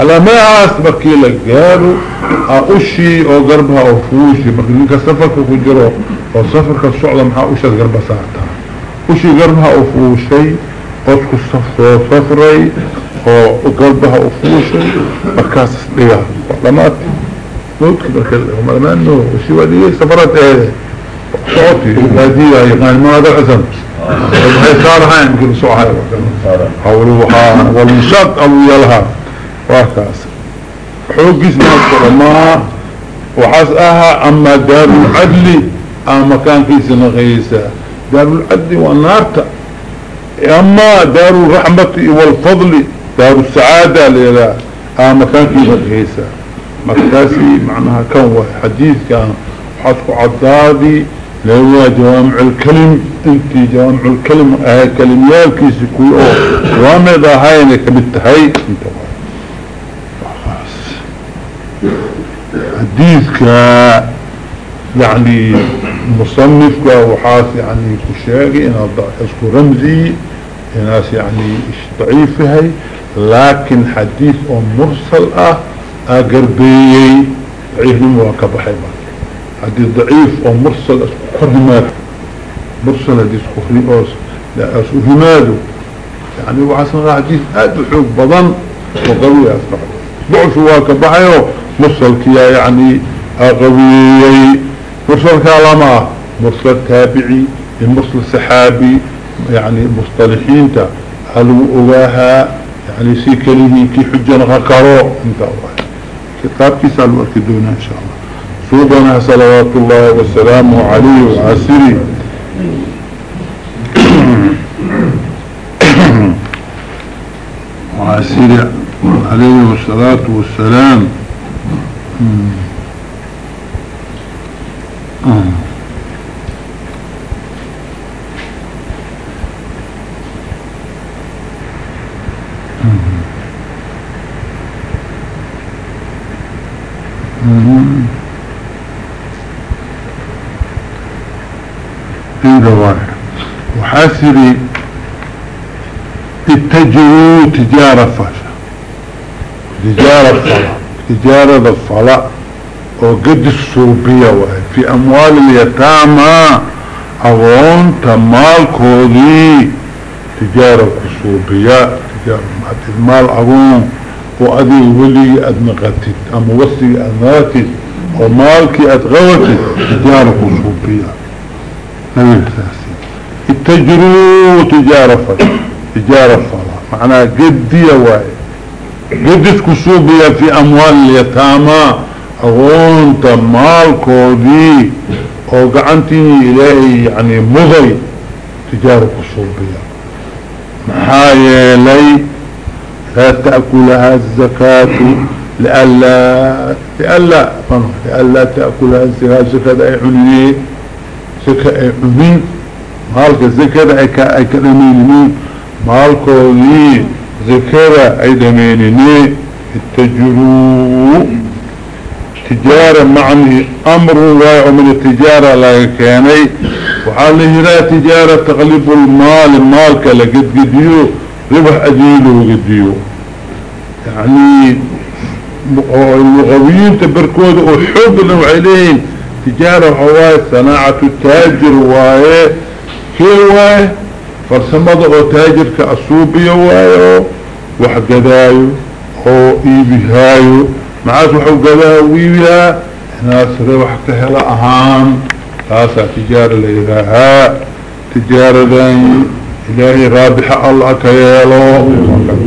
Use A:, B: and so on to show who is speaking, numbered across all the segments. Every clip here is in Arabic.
A: على ما عاس بكي لقالوا أشي أو قربها أو فوشي. بكي لنك سفرك كجرو أو سفرك الصعدة محا أشي قربها ساعتها. أشي قربها أو فوشي قدك السفر سفري أو قربها أو فوشي بكاس ليها لما نوتك بكي هم لما أنه أشي وديه سفرت إيه؟ صوتي. هذه يعني ما هذا عزم وهي صار هاي يمكن صوحة حولوها والمشاط أو يلها. العلماء وحسأها أما دار العدل أما كان كيس نغيسة دار العدل والنارة أما دار الرحمة والفضل دار السعادة لله أما كان كيس نغيسة مكتاسي معناها كان حديث كان. حسق عدادي لهو جوامع الكلم. انت جوامع الكلم اهي كلميال كيسي كوي أو جوامع دا هاي انك بالتهي انت حديثك يعني مصنفك وحاس يعني كشاقي أنا اسكو رمزي ناس يعني ضعيف هاي لكن حديث أو مرسل أه اقربي ضعيف نموك بحيبا حديث ضعيف أو مرسل اسكو مرسل حديث كفري اوس لا اسكو هماده. يعني وعسنا حديث اد حوق بضن وقوي اسمع ضعف واك بحيو مرسل كيا يعني قوي مرسل كلامه مرسل تابعي المرسل سحابي يعني مصطلحين تا هلو اوها يعني سيكله كي حجة نغكرو إنت اوها كتاب كيسال واركدونا إن شاء الله. سودنا صلوات الله وسلامه عليه وعسره وعسره عليه الصلاة والسلام. وحاسري اتجهوا تجارة فاشا. تجارة فلا تجارة الفلا وقد الصوبية في أموال اليتامى أغون تمال كودي تجارة الصوبية تجارة المال أغون وأدي ولي أدنغتت أما وصي أدنغتت ومالك أدغوتت تجارة الصوبية اتجروا تجارة فلا تجارة فلا. معناها قدية واي قدس كسوبية في أموال اليتامى أغونت مال كودي أو قعنتني إلهي يعني مضي تجارة كسوبية محايا لي لا تأكلها الزكاة لألا لألا لألا تأكلها الزكاة زكاة أي عنيه سكا اي عمين مالك ذكر اي كدمينين مالكو لي ذكر اي دمينين التجروا تجارة معني أمر وايع من التجارة لا كاني وحاله لا تجارة تغلب المال مالك لقد قديو ربح اجيله قديو. يعني اللغويين تبركود وحب عليهم تجارة هواي صناعة التاجر فرسمضة أو تاجر كأصوبية واي وحقدايو أو ايبهايو معاس وحو قدايو ويبها ناس روح كهلا أهان. تاسع تجارة لإلها تجارة داني إلهي رابح الله كيالو.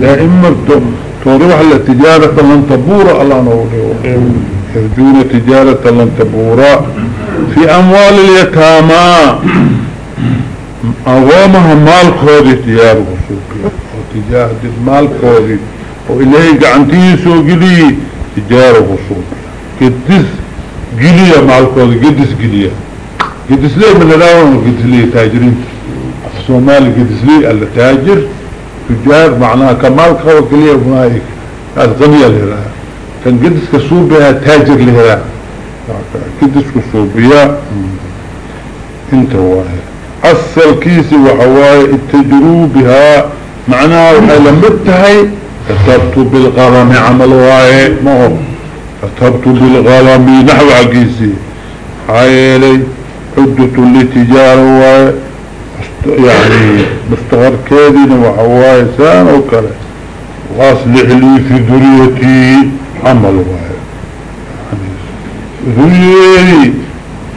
A: دائما مرتو. تروح للتجارة لن تبور الله نوله يرجون تجارة لن تبورا. في أموال اليتامى. كودي تجارة وتجارة المال كودي. وإليه قعنتيه سو قلي تجارة وصوبية قدس مال كودي. قدس قلية. قدس ليه من الأول قدس ليه تاجرين. في الصومالي قدس ليه اللي تاجر. تجار معناها كمال كودي قلية هناك هذا غنية لها. كان قدس كصوبيا تاجر لها. قدس كصوبيا انت واحد. أصل كيسي وحواي اتجروا بها. معناها وحي لمتهي كتبت بالقلم عمل واي ما هو كتبت بالقلم نحو عقيسي. حيالي عدة واي يعني مستغر كذي وحواي سان وكذا واصلح لي في ذريتي عمل واي. ذريتي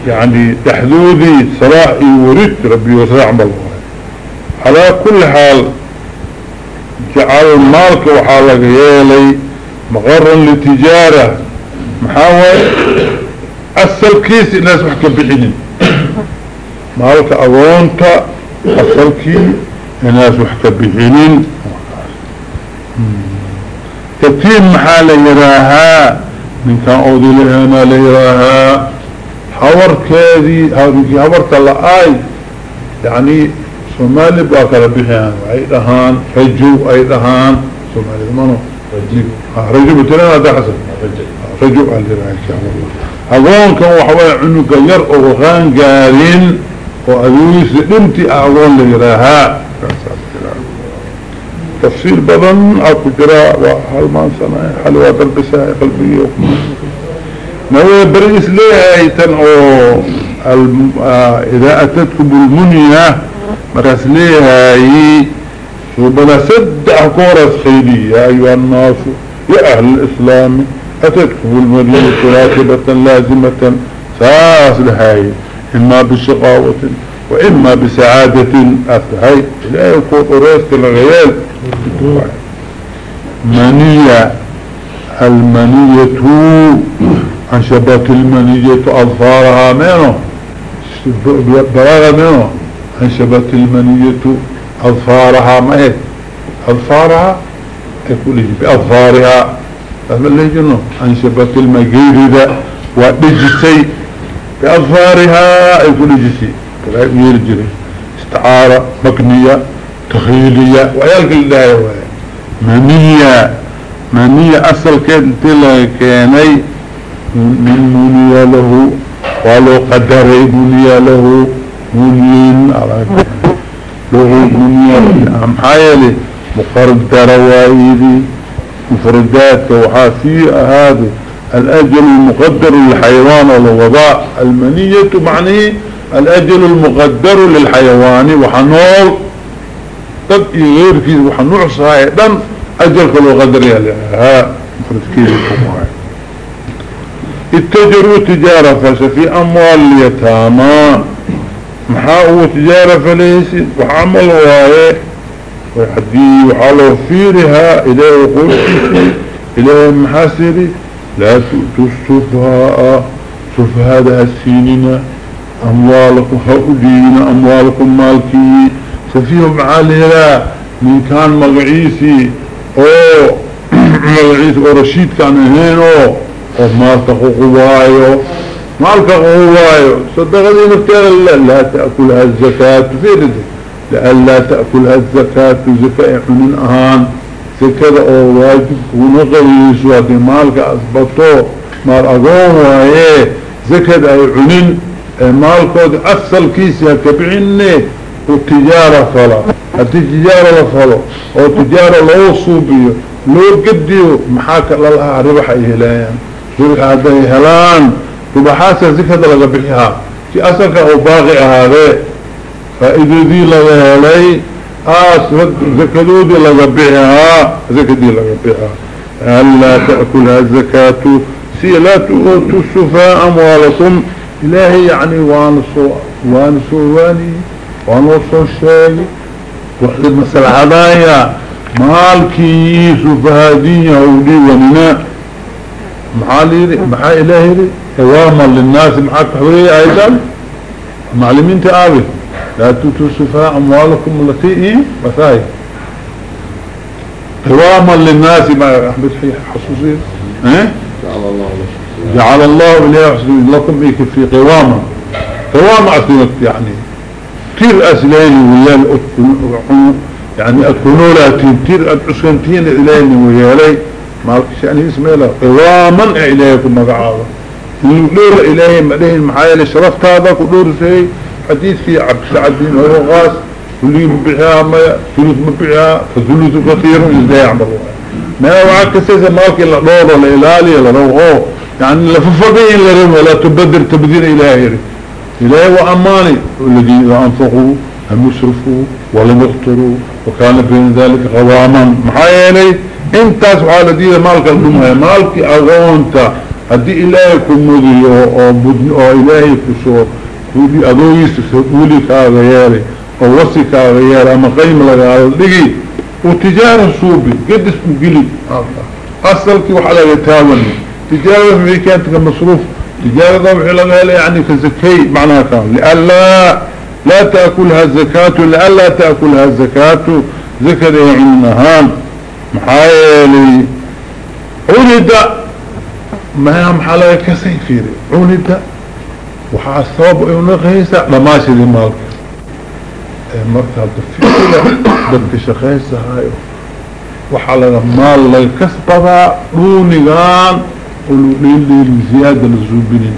A: يعني تحدودي صلاحي ورد ربي وصلاح عمل على كل حال جعل المالك وحالك يالي مغرا لتجارة محاول أسل كيس الناس وحكا بحنين مالك أغونتا أسل كي الناس وحكا بحنين تتيم محالة يراها من كان أوضي لهنا ليراها. حور كذي حور كاللآي يعني سومالي باكرا بحيان وعي دهان رجو اي دهان سومالي دمانو رجو. رجو بتنا هذا حسن رجو. على رأيك يا الله. اغوان كان وحوى عنك ير اغغان قارين وأذويس انتي اغوان ليراها تفصيل بدن اكو جراء وحلمان سنة حلوات البساء قلبية نوى برئيس ليه ايتن أو إذا اتتكم بالمنية مركز ليهاي وبلا سدع كورس خيري يا أيها الناس يا أهل الإسلام أتدخل المدينة راتبة لازمة ساس لهاي إما بشقاوة وإما بسعادة أفهي لا يكون قريسك الغيال. منية المنية أنشبت المنية أظفارها منه. بلاغ منه. انشبت المنية أظفارها ما هي أظفارها. يقول بأظفارها فما اللي جنو انشبت المجيردة ودجسي بأظفارها يقول جسي كلاهي يرجري. استعارة مقنية. تخيلية. ويالك الله منية. منية أصل كده كاني. من منية له ولو قدر منية له منين لغو منين أم حيالي مقردر وايدي مفردات وحاسية هذا الأجل المقدر للحيوان والوضاء. المنية معنيه الأجل المقدر للحيوان وحنول قد غير كيد وحنوع صايدا أجل كله قدر ها مفرد كيد الحموات اتجروا تجارة فسفي أموال اليتامى محاو تجارة فليسي وحمل وايه وحدي وحالو فيرها إليه وقلتي إليه محاسري لا تؤتوا السفهاء سفهاء ده السينين أموالكم هؤدين أموالكم مالكي. سفيهم معاليها من كان مغعيسي. أو مغعيسي أو رشيد كان هينو ومالك قوايو مالك قوايو صدقني نفتر لا تأكلها الزكاة في ردك لأن لا تأكلها الزكاة زكاة من أهان. زكاة أو واجب ونقريس وكي مالك أثبتو مال أقوم وهي زكاة أي عنين. مالك أفصل كيسي كبعني والتجارة فلا. التجارة فلا. أو تجارة لو صوبيو لو قديو محاك الله ربح إهلايان ربح هذا إهلان ربحاسة زكاة لغبحها في أسلك أو باغي هذا فإذا ذي لغهلي آس زكاة ذي لغبحها زكاة ذي لغبحها ألا تأكلها الزكاة سي لا تؤتوا السفاء أموالكم إلهي يعني وانسوا وانسوا واني وانسوا الشيء وحد المسألة هدايا مالكي سفهادين يهودي وننا محالي محا إلهي قواما للناس محاك حورية أيضا معلمين تآبي لا تؤتوا السفاء أموالكم التي إيه مثاي قواما للناس ما أحمد حصوصين إيه جعل الله جعل الله لكم إيك في قواما قواما أسلمت يعني. تير أسلين ويال يعني أكونولاتين تير أسكنتين إليني ويالي. مالك شأنه اسمه له قواما إليكم مقعاضا نور إليه مدين محايا شرفت هذا كدور شيء. حديث في عبد سعد بن هرغاس كل مبيعها ما ثلث مبيعها فثلث كثير إزاي يعملوا ما وعكسيسا مالك إلا دور الإلالي لروه يعني لففقين لرم ولا تبدر تبدير إلهي. إلهي وأماني. والذين أنفقوا هم يسرفوا ولم يقتروا. وكان بين ذلك غواما. محايا انت سبحانه دي مالك الدمها مالك أغوانت هدي إلهي كمودي أو إلهي كسور كودي أدويس كولي كاغيالي أو وصي كاغيالي أما قيم لغا لغي وتجارة صوبي قد اسمه قلي أصلك وحلا يتاوني تجارة في كانت كمصروف تجارة وحي لغا يعني كزكي معناها كان لألا لا تأكلها الزكاة لألا تأكلها الزكاة ذكر يعني maxaa yeelay cunida maya maxaa laga kasay fiiri cunida. Waxaa sabab ay ah unaqaysaa dhamaashadii maalka. Marka hadda dadka shaqaysahayo waxaa laga maal laga kasbadaa dhuunigaan oo lodheeldheelin ziyaada la suubinin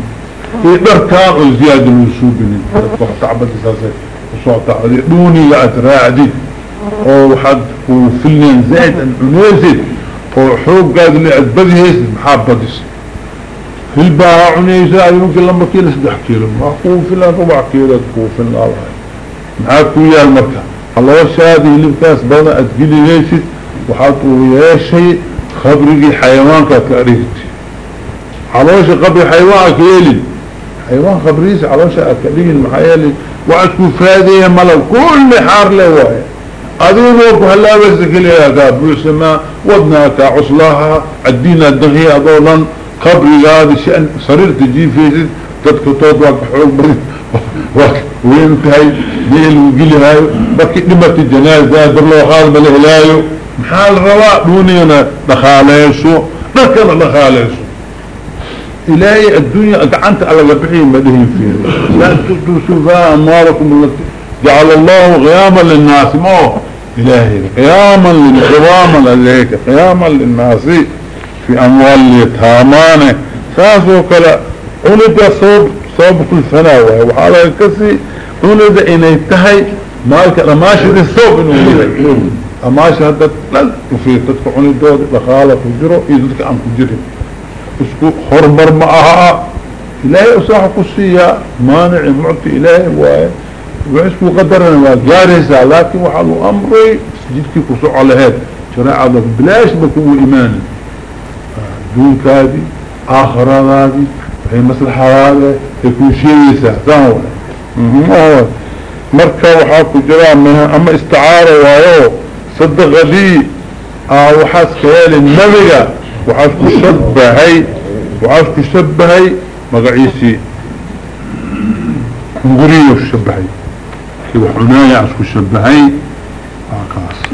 A: iyo dharkaan oo ziyaada loo suubinin dadka wax tacbadisaase u soo tacdii dhuuniga aad oo waxaad وفلين زيت عنيزي وحوق قاد اللي عدبدي محابدس في الباع عنيزة يمكن لما كيلة سدح كيلو ما قوة في الله ربع كيلو قوة في الله معاكو يا المركة. الله شادي اللي بكاس بضا اتقلي ليشت وحاطوا يا شيء خبري حيوان كتاريخت علوش قبل حيوان كيلي حيوان خبريس علوش اكلين المحيالي. وعدكو فادية ملو. كل حار له أدينوك هلا بس كلي هذا بيسما ودناك عصلاها عدينا الدغي أدولا قبل هذا شأن صرير تجي فيه تدكتوت واك حوق بريد وينتهي ديل هاي بكي نمت الجنازة درلو خالب الهلايو محال رواء دونينا دخاليسو دكنا دخاليسو إلهي الدنيا أقعنت على قبحين مدهين فيه. لا تدوسوا فيها أموالكم التي جعل الله قياما للناس. مو إلهي قياما للقواما لليك قياما للناس في أموال اليتامانه ساسو كلا ولد صوب صوب كل سنة وحالا الكسي ولد إن يتهي مالك رماشي دي الصوب إنه ولد أماشي هدت لل وفي تدفع ولد دود لخالة فجره إذنك أم فجره اسكو خربر معها. إلهي أصاح قصية مانع معطي إلهي وعي وعسكو قدرنا وقارسة لكن وحالو أمري سجدك كسوع على هذا شريعة بلاش بكو إيماني دون كادي آخر هذه وهي مصلحة هذا يكون شيء يسهتان هو. مركا وحاكو جرام منها أما استعارة وهو صدق لي آه وحاس كيال النبي وحاسكو شبهي وحاسكو شبهي مقعيسي. مغريو شبهي كيف حنايا عاسكو شبهي آه كاس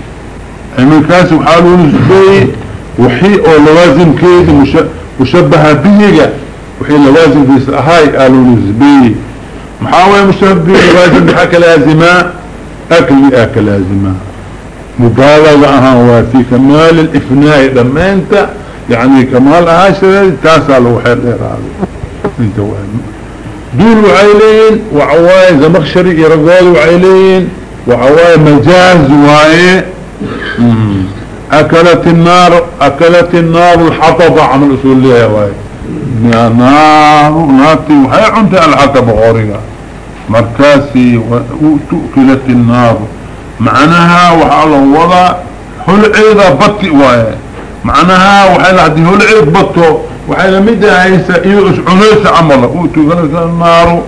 A: اما كاس وحالو نسبي وحي أو لوازم كيد مشبه به وحي لوازم بيس اهاي قالوا نسبي. محاوية مشبه لوازم بحك لازمة. أكل اكل لازمة. مبالغة أها في كمال الإفناء لما انت يعني كمال عاشرة تاسع غير هذا انت وهم دول وعيلين وعواي زمخشري يرقال وعيلين وعواي مجاز وعي. أكلت النار أكلت النار الحطب عن رسول الله واي. نار ناتي وهي عند الحطب غوريها مركاسي وتؤكلت النار. معناها وحال وضع هل عيدة بطي واي. معناها وحال عدي هل عيد بطو. وحال مدى عيسى إيوش عنيس عمله وتؤكلت النار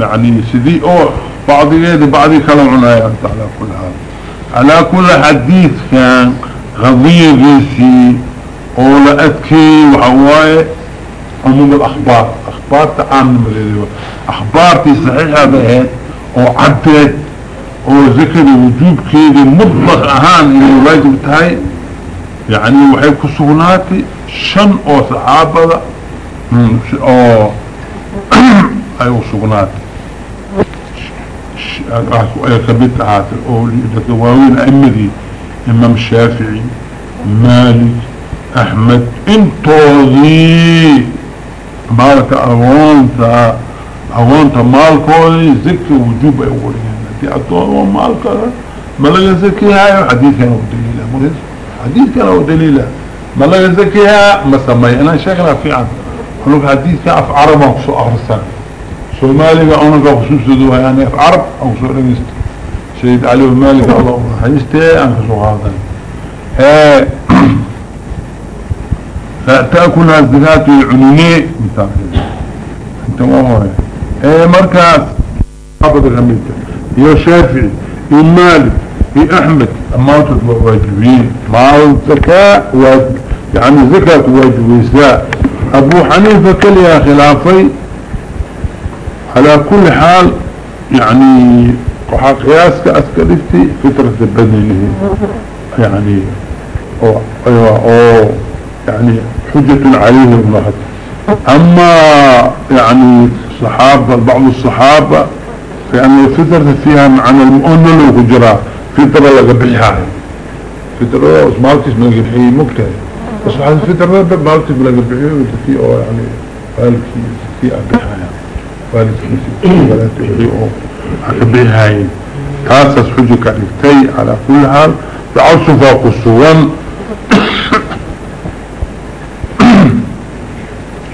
A: يعني سدي أو بعض يدي بعض كلام عنايا على كل هذا على كل حديث كان غضية جيسي أولا أتكي وحواي عموم الأخبار. أخبار تعامل مليلي أخبارتي صحيحة بهت وعدت وذكر وجوب كيدي مطلق أهان اللي واجب تهي. يعني وحي كسوناتي. شن أو صحابة أو أيو سوناتي أي كبت عاتل. أو لدكواوين أمدي إمام الشافعي مالك أحمد انتوذي مالك اوانتا اوانتا مالكوذي ذكر وجوب اولين دي اتوى مالك ملغا ذكي هاي حديث كان ودليلة حديث كان ودليلة ما لا يزكيها ما سمي أنا شكلها في عن هنوك حديث كان في عرب وخصو اخرسان سومالي أنا خصوص دوها يعني في عرب أو خصو رجست. سيد علي المالك الله حديثتي عن خصو هذا. لا تأكل الزكاة العنوني. انت ما هو إيه مركز. حافظ الحميدة يا شافعي يا مالك يا أحمد. أما تطلع واجبين مع الزكاة؟ يعني زكاة واجبيساء أبو حنيفة كلها خلافي على كل حال يعني وحا قياسك اسكرفتي فترة البدنه يعني أو أيوه أو يعني حجة عليهم الله أما يعني صحابة بعض الصحابة فان الفترة فيها معنى المؤمن وكجراء فترة لقبحها فترة مالتس من القبحي مكتئ هذه الفترة مالتس من القبحي وتفي أو يعني فالكي في أبحها فالكي في أبحها تاسس حجك عليكتي على كل حال. بعوص فوق السوان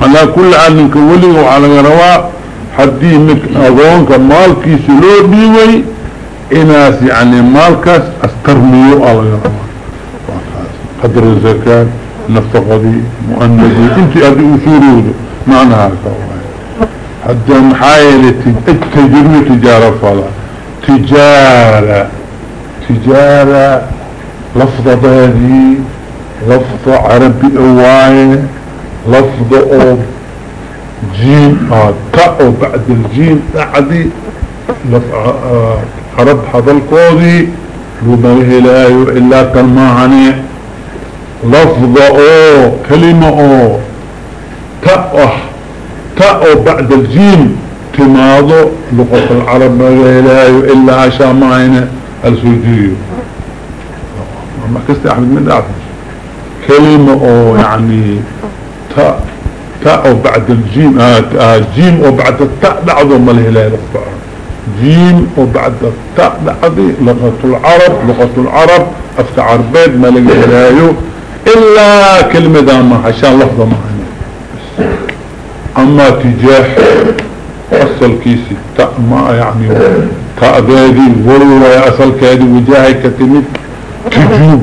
A: على كل حال منك ولي وعلى رواء حديه مك أظنك مالكي سلو بيوي. إناس يعني مالكاس أسترميو على رواء قدر الزكاة. نفقدي مؤندي انت أدي اصوله معنى هذا حتى محايلة التجربة تجارة فلا. تجارة. تجارة. لفظة هذه لفظة عربي اواية لفظة أو جيم. آه تاء بعد الجيم. بعدي. آه، عرب هذا الكودي لما هلايو الا كالمعنى لفظة أو كلمة أو. تاء تاء بعد الجيم. تماضو لغة العرب ما هلايو إلا عشان معنا. السجيو ما كست احمد من دعفش كلمة أو يعني تاء تاء بعد الجيم. آه آه جيم وبعد التاء بعضه ما الهلال الصعب جيم وبعد التاء لغة العرب. لغة العرب. افتع عربيد ما الهلال إلا كلمة داما عشان لفظة معنا أما تجاه أصل كيسي ما يعني تاء ذادي والله أصل كادي وجاهي كتمت تجوب.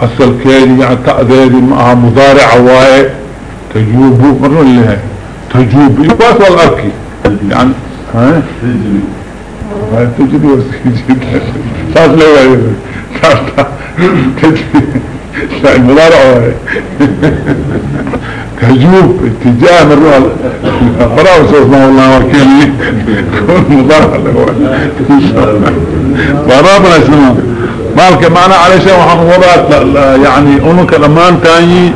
A: أصل كادي يعني تاء ذادي معها مضارع وايه تجوب. مرة لها تجوب. يقاس والأركي. يعني ها؟ تجري لها تجري. لا المضارع تجوب اتجاه مرة براو سوف الله وكيلي كون مضارع له برابنا اسمه. مالك معنا على شيء وحن يعني انك الامان تاني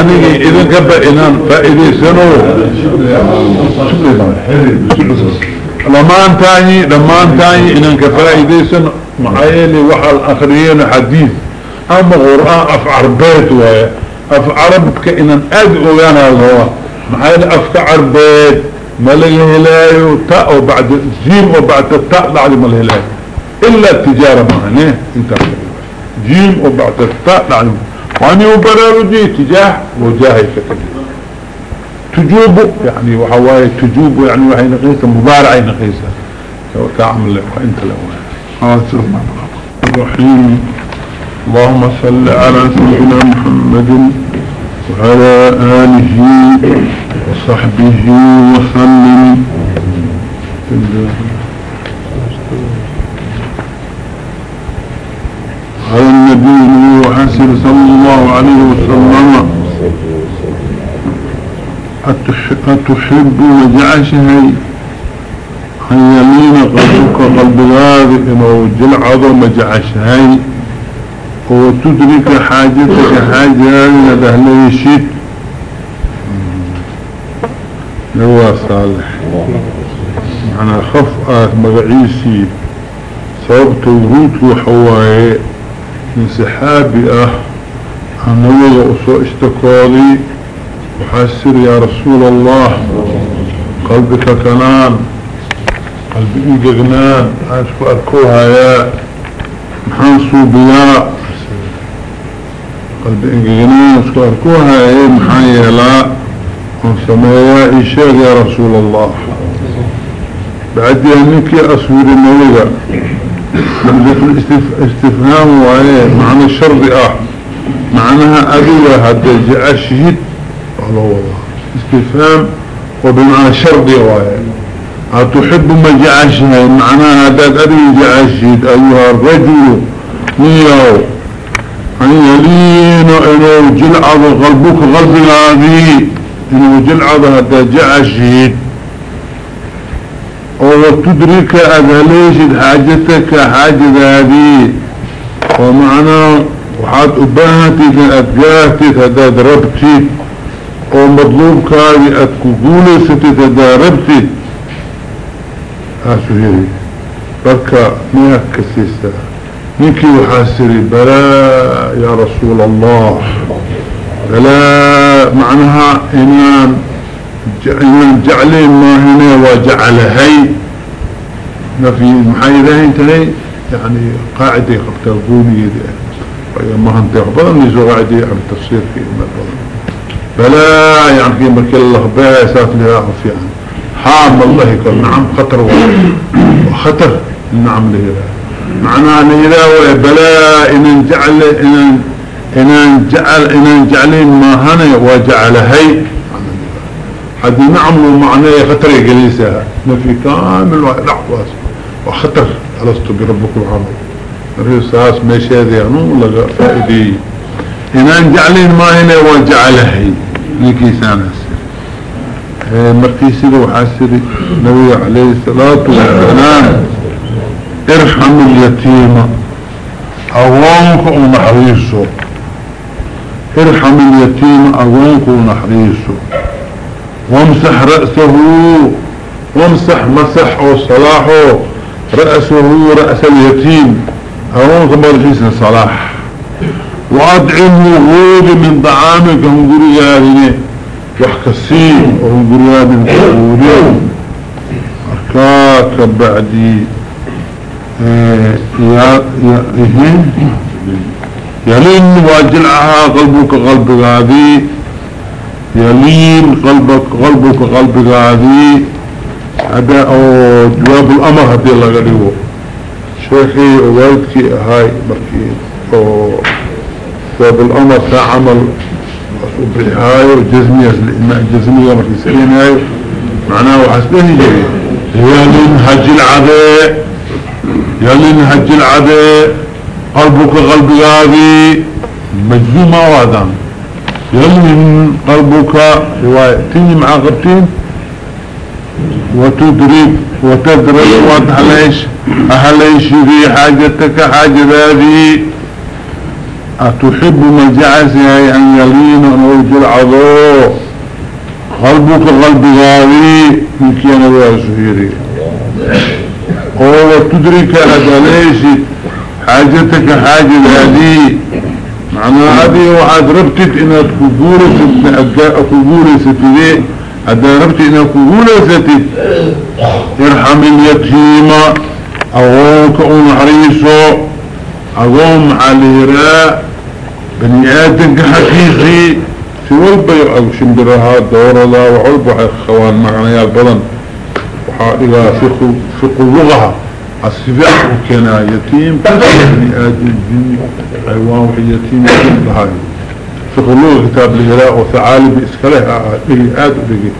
A: أني إذن كبا إنان فإذي سنو. لما انتاني لما انتاني إنان كفائدي سنو. معايلي وحال أخرين حديث. أما قرآن أفعر بيت وهي أفعر بك إنان أدعو يانا الله معايلي أفعر بيت مليه هلايو تاء وبعد جيم وبعد التاء بعد مليه هلايو إلا التجارة معنا إنت جيم وبعد التاء بعد وأني وبرارجي تجاه وجاهي كتبه تجوب يعني وحواي تجوب يعني وحي نقيسة مضارعي نقيسة. تعمل له وإنت له الرحيم. اللهم صل على سيدنا محمد وعلى آله وصحبه وسلم. على النبي وحسن صلى الله عليه وسلم. أتحب وجعشه يمين قلبك قلب غاذي إنه جلعظ مجعشه وتدرك حاجتك حاجة لده ليشيد نوى صالح معنى خفأة مغعيسي صوبت ورود وحوائي من سحابي آه. النبي أصو اشتكالي وحسر يا رسول الله. قلبك كنان قلبي جغنان عاشق أركوها يا محنصو بيا قلب انجنين اسكاركوها إيه محايا لا. ونسميها إشاء يا رسول الله. بعد يهنك أسور النوغة لمدة الاستفهام وعيه معنى الشرط آه. معناها أدوة هذا جاء الشهيد الله. والله استفهام وبمعنى شرط وعيه أتحب ما الشهيد معناها هذا أدوة الشهيد أيها الرجل. نيو أن يلين إنه جلعظ قلبك غلب هذه إنه جلعظ هذا الشهيد وتدرك أذهليش حاجتك حاجة هذه. ومعنى وحاد أباهتك أتقاهتك هذا ضربتك ومطلوبك هذه أتكقولستك هذا ربتك هاسو هيري بركة مياه كسيسة. نكي وحاسري بلا يا رسول الله. بلا معناها إنان إنان جعلين ما هنا وجعل هاي ما في محايدة انتهي يعني قاعدة قبطة قومية دي ما هنتي أخبرني زو قاعدة عن التفسير في المدى بلا يعني في مكي الله بها ساف لها يعني حام الله يقول نعم خطر وخطر نعم لها معناه لإله بلا إن جعل إن إن جعل إن جعلين ما هنا وجعل هي. هذه نعم ومعناه خطر جليسها نفي كامل وحواس وخطر. ألست بربكم العرب الرئيساس ماشي هذه أنه لغا فائدي. إن جعلين ما هنا وجعل هي. لكي سانس. مركيسي وحاسري نبي عليه الصلاة والسلام. ارحم اليتيمة أغوانك ونحريسه ارحم اليتيمة أغوانك ونحريسه وامسح رأسه وامسح مسح وصلاحه رأسه رأس اليتيم. أغوانك مرحيسنا صلاح. وأدعمه غود من طعامك هم قريانه وحكسين وهم قريان الكورين أركاك بعدي. يلين واجلعها قلبك قلبك هذه يلين قلبك قلبك قلبك هذه هذا أو جواب الأمر هذه الله قريبه شيخي ووالدكي هاي مركي جواب الأمر ساعمل بهاي وجزمية جزمية مركي سلين هاي معناه وحسبه يلين هجي العذاب يلي نهج العدي قلبك قلب غابي مجزومة وادم يلي قلبك رواية تني مع غبتين وتدرك وتدرك وتحليش أهليش في حاجتك حاجة هذه أتحب من جعسها أن يلين ونوج العضو قلبك قلب غابي من كيانا واسهيري هو تدرك أدليش حاجتك حاجة هذه معنى هذه وعاد ربتت إنها كقولة ستدي. هذا ربت إنها كقولة ستد ارحم اليتيمة أغوك ونحريسو أغوم عليراء بني آدم حقيقي. سوى البيع أو شمبرها دور الله وعلبها خوان معنى يا البلن وحائلها فقه اللغة السفاح كان يتيم بني آدم الجن حيوان يتيم لهاي فقه اللغة كتاب لهلاء وثعالب إسكاليها به آد به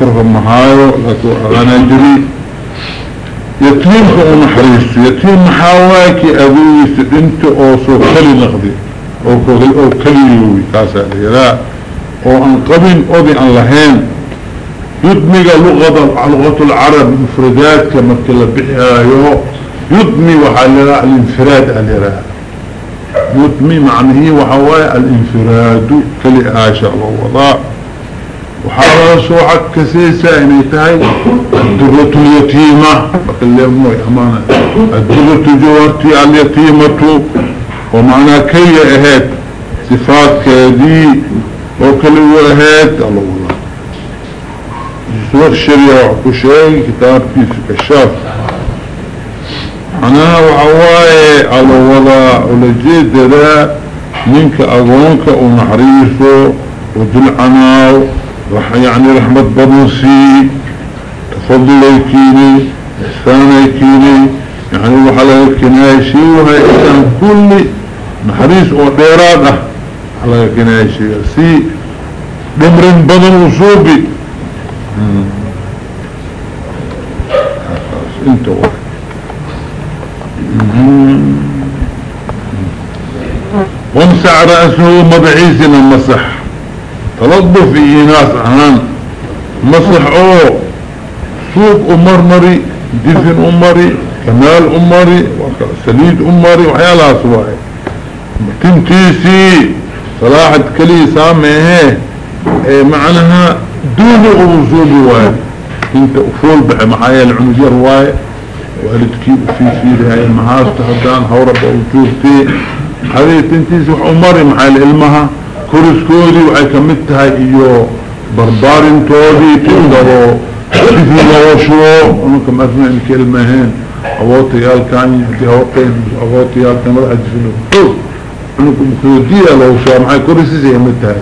A: كرة مهايو أغانا جري. يتيم كأنا حريص يتيم محاواكي أبويس انت أوصو كلي نقضي. أو كلي يوي كاسا لهلاء أو أنقبن أن لهين. يدمي لغة لغة العرب مفردات كما كلا بحيايو يدمي وحالراء الانفراد الراء يدمي معنه وحواي الانفراد كلي آشاء الله وحاول سوحك كسيسة إني تاي. الدرة اليتيمة. بكلم موي أمانة. الدرة جوارتي اليتيمة ومعنى كي اهد صفات كذي. وكلي اهد الله سوق الشريعة وكشي كتاب كيف كشاف. أنا وعواي على وضع ولجيد ذا منك أغوانك ونحريسه ودلعناو رح يعني رحمة بنوسي إحسان يكيني يعني وحلا يكيني شيء وهي إحسان كل نحريس وديرادة حلا يكيني شيء سي دمرين بدن وصوبي. انت واحد وامسع رأسه مبعيسنا مسح تلطف في ناس اهان مسح أو سوق امرمري دفن امري كمال امري سليد امري وحيالها سواهي تنتيسي صلاحة كلي سامه إيه معناها دون اوزول واي انت افول بحي معايا العنجير واي والدكي وفي فيه هاي المهاز تهدان هورب وجوبتي هذه تنتيز وعمري محال علمها. كورسكودي وعي كمتها إيو بربارين تودي تندرو. كيفي لوشو أنكم اثناء الكلمهين اووتي يال كان يهدي اووتين اووتي يال كان مرأة جفلو أنكم كودية لوشو محاي كورسي زي متها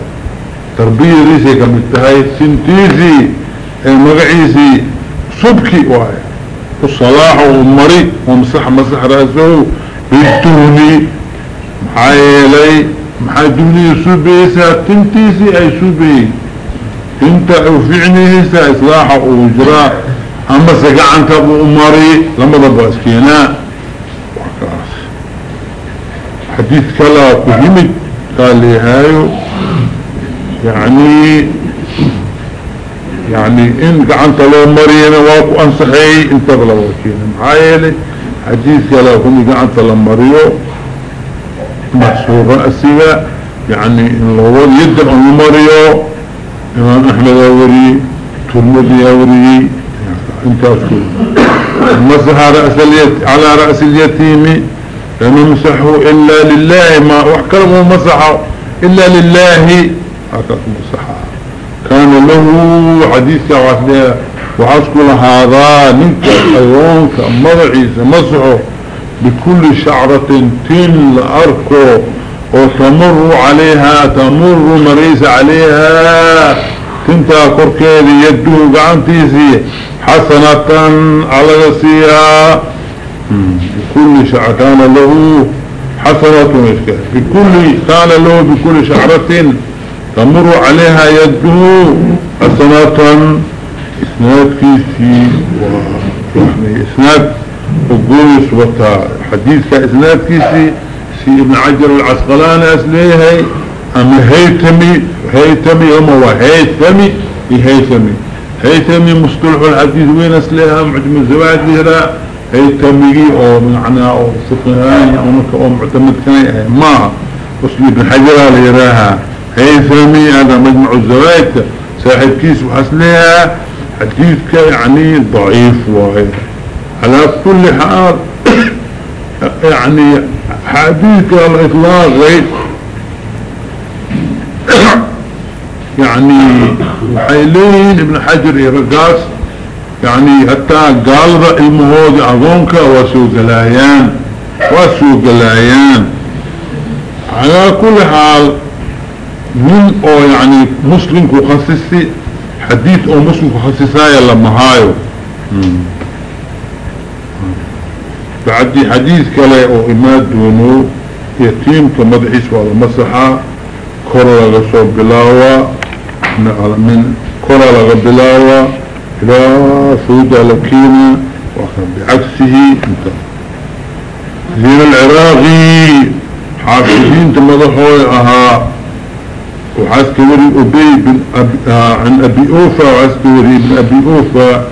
A: تربية ريسي كمتها سنتيزي مقعيسي صبكي واي. الصلاح ومري ومسح مسح رأسه بالدوني محايلي محايدوني سوبيسا تنتيسي أي سوبي انت اوفعنيسا إصلاح وجراء أما سقعنك ابو أمري لما ضبع اسكينا حديث كلا كهمت قال لي هايو. يعني يعني إن قعنت لو مرينا وأكو أنصحي انت بلا وكينا معايلي حديث كلا كني قعنت لو مريو محصور رأسي يعني إن لو يدر أن مريو إمام أحمد أوري ترمذي أوري إنت أشكر مسح رأس على رأس اليتيم لنمسحه إلا لله ما وحكرمه مسحه إلا لله. هكذا مسحه كان له حديث وحده وحسكل هذا منك حيوانك مضعيس مسعه بكل شعرة تل أركو وتمر عليها تمر مريس عليها. تنتا كوركيدي يده قعنتيسي حسنة على غسيها بكل شعر كان له حسنة بكل كان له بكل شعرة تمر عليها يده حسنة. إسناد كيسي. يعني إسناد القوس وتا حديث كاسناد كيسي. سي ابن عجر العسقلان اسليه اما هيتمي. هيتمي اما هو هيتمي. هيتمي. هيتمي مصطلح الحديث وين أسليها؟ معجم الزواج لهراء هيتمي أو معنى أو فقهاني أو معتمد كان ما. وصلي ابن حجر ليراها هيثمي هذا مجمع الزواج. صاحب كيس وحسنها حديثك يعني ضعيف وغيره على كل حال يعني حديثك الإطلاق غير يعني وحيلين ابن حجر يرقاس يعني حتى قال ذا المهود أظنك وسوق الايان وسوق الايان على كل حال من أو يعني مسلم كخصصي حديث أو مسلم كخصصايا لما هايو. بعد حديث كلا أو إماد دونو يتيم كمدعيس وعلى مسحة كورا لغسو بلاوة من كورا لغ بلاوة إلى سودة لكينة بعكسه انت. زين العراقي حافظين تمضحوه أها. وعسكري أبي بن أبي آه عن أبي أوفا وعسكري بن أبي أوفا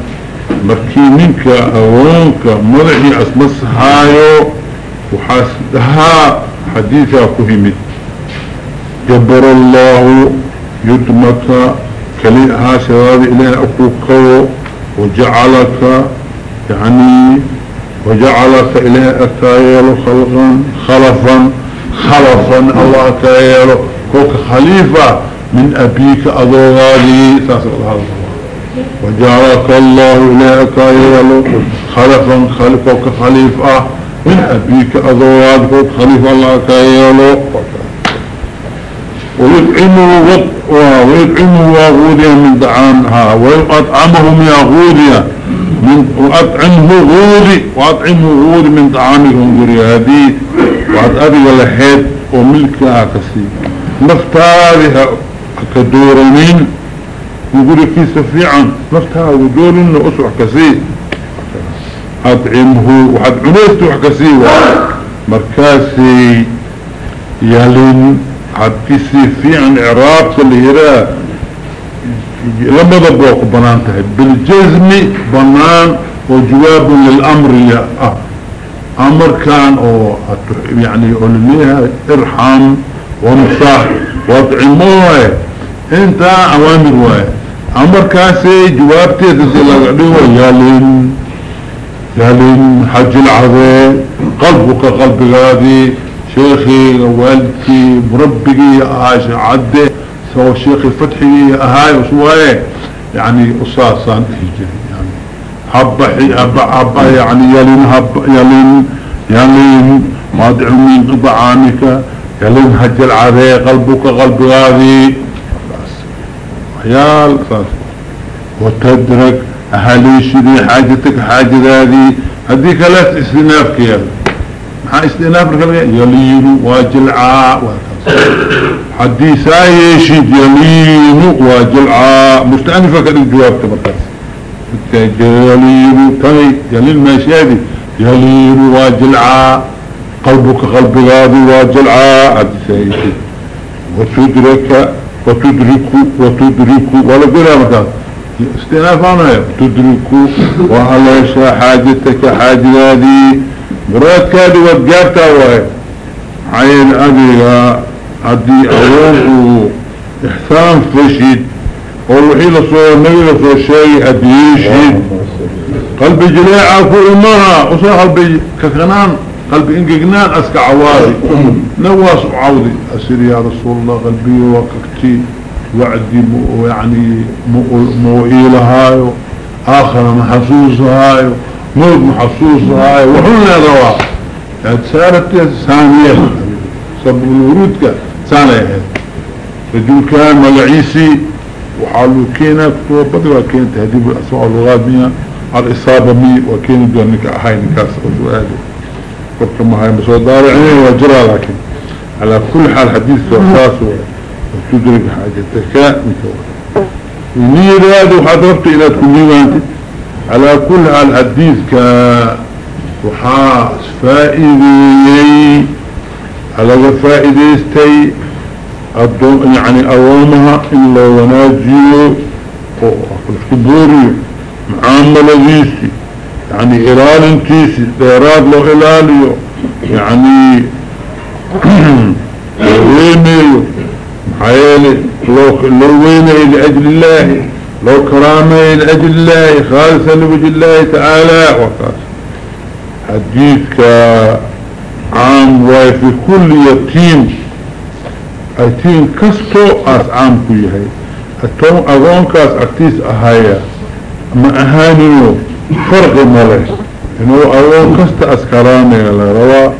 A: مركينينك أوانك أسمس هايو وحاسدها حديثة كهمت جبر الله يدمك كليئها شراب إليه أكوكو وجعلك يعني وجعلك إليه أكايل خلقا خلفا خلفا الله أكايل كوك خليفة من أبيك أضوغالي وجعلك الله إليك يلو. خلفا خلفك خليفة من أبيك أضوغالي كوك خليفة الله كيلو ويطعمه ويطعمه وغوديا من طعامها ويطعمهم يا غوديا من وأطعمه غودي. وأطعمه غودي من طعامهم قري هذه وعد أبي لحيد وملكها كسي نفتارها كدورنين يقول كيس فيعا نفتها ودورن أسرع كسي. أطعمه وحد عنيست وحكسي مركاسي يالين حدكسي فيعا إعراب اللي لما ضبوك بنانته بالجزم بنان وجواب للأمر يا أه. أمر كان أو يعني علميها ارحم ومصاح واطعموه انت اوامر واي أمر كاسي جوابتي تسيلا يالين يالين حج العظيم قلبك قلب غادي شيخي والدكي مربقي عاش عده سوى شيخي فتحي أهاي وسواي يعني اصاصا يعني هبا هبا هبا يعني يلين هبا يلين يلين ما من طعامك يلين هج العذي قلبك قلب غادي. حيال وتدرك اهاليش دي حاجتك حاجة هذه هذيك لا استناف كيال istinaafka laga yaliinu waa jilcaa حديثا يشيد يلين وجلعا مستأنفة كان جوابك مركز يلين تاني يلين ما يلين وجلعا قلبك قلب غادي يشيد وتدرك وتدرك وتدرك ولا قولها مركز استنافانا تدرك وعلى حاجتك هذه مراد كادي وقابتا واي عين أبيغا هدي أوله إحسان فشيد. والوحي لصوى النبي لصوى الشيء هدي يشيد قلبي جليعة كل أمها. وصوى قلبي كخنان قلبي انققنان أسك عوادي. نواس عودي أسير يا رسول الله قلبي وقكتي وعدي يعني موئيلهايو آخر محسوسهايو موت محصوص هاي وحلنا روا. يعني سارت ثانية. سبب الورود ثانية. رجل كان ملعيسي. وحالو كينا كتوبة وكينا تهديب الأسواء اللغات مية الإصابة مي وكينا دونك أحاي نكاس وكما هاي مسوى دارعين وجرى لكن على كل حال حديث وحساس وتدرك حاجتك. ونير هذا وحضرت إلى تكون على كل الحديث وحاس فائدي على فائديستي يعني أوامها إلا وناجيه الكبوري معاملة ديسي يعني إلال انتيسي ديراد له إلاليو يعني وينيو محايلي لو ويني لأجل الله لو كرامة لأجل الله خالصا لوجه الله تعالى. وقاس حديثك عام وفي كل يتيم. ايتين كستو أس عام كيهي أتون أغون كاس اكتيس أهايا. ما أهانيو. فرق ماله انو اغون كست اسكرامي لروا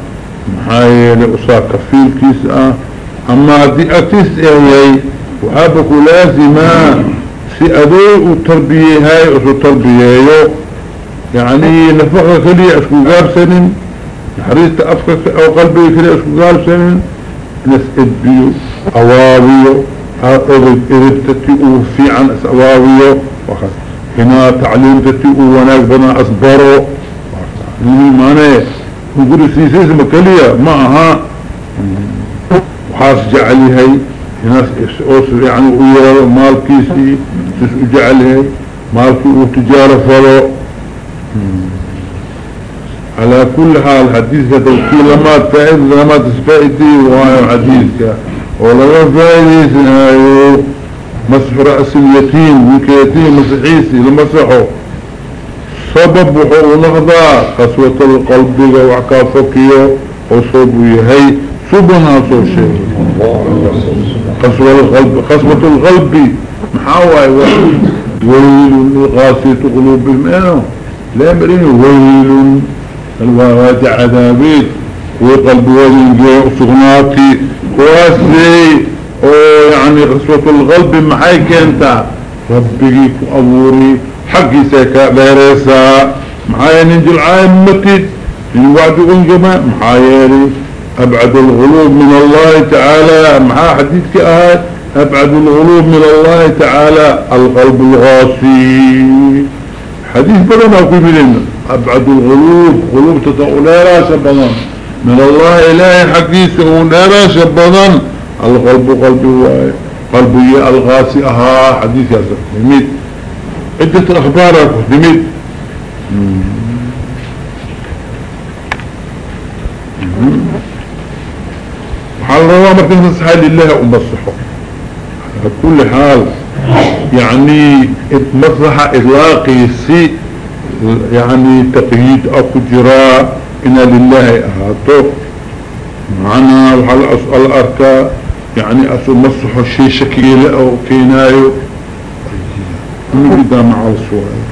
A: محايا لأسا كفيل كيس آه أما دي اكتيس اهي وحابك لازما سي أدوي وتربية هاي وسو تربية يعني نفقه كلي أسكو قابسنين حريت أفكك أو قلبي كلي أسكو قابسنين نسئد بيو أواويو أرد إردتي وفي عن أواويو وخذ هنا تعليم تتي وناك بنا أصبرو. معنى نقول سيسيس مكلية معها. وحاس جعلي هاي. ناس أوصل يعني ويرى مال كيسي تسجعله مالكي وتجارة فلو على كل حال حديثك توكي لما تفائد لما تسفائدي وهاي حديثك ولما فائدي سنهايو مسح رأس اليتيم ويك يتيم مسحيسي لمسحه. سبب وحو نغضا قسوة القلب وعكافكيو وصوب يهي سبنا شيء. قسوة القلب قسوة القلب. محاوى ويل غاسية قلوبهم. إيه لا مرين ويل الواجع عذابيت وقلب وزن جوع سغناتي واسي يعني غسوة القلب محاي كانتا ربي كأبوري حقي سيكا بيريسا. محاي ننجل عام متد وعد انجمع محاي أبعد الغلوب من الله تعالى. محا حديثك آهات أبعد الغلوب من الله تعالى. القلب الغاسي حديث بدنا أقول لنا أبعد الغلوب. غلوب تتأولي بدن من الله إلهي حقيسه ونرى شبضا القلب قلبي قلبي الغاسي. أها حديث يا سفر عدة أخبارك دميت وحال الله مركز نصحى لله أمصحه على كل حال يعني مصلحة إطلاقي سي يعني تقييد أكو جراء إنا لله أهاتو معنا وحال أسأل أركا؟ يعني أسأل مصحه الشيء شكيل أو كينايو نبدا مع السؤال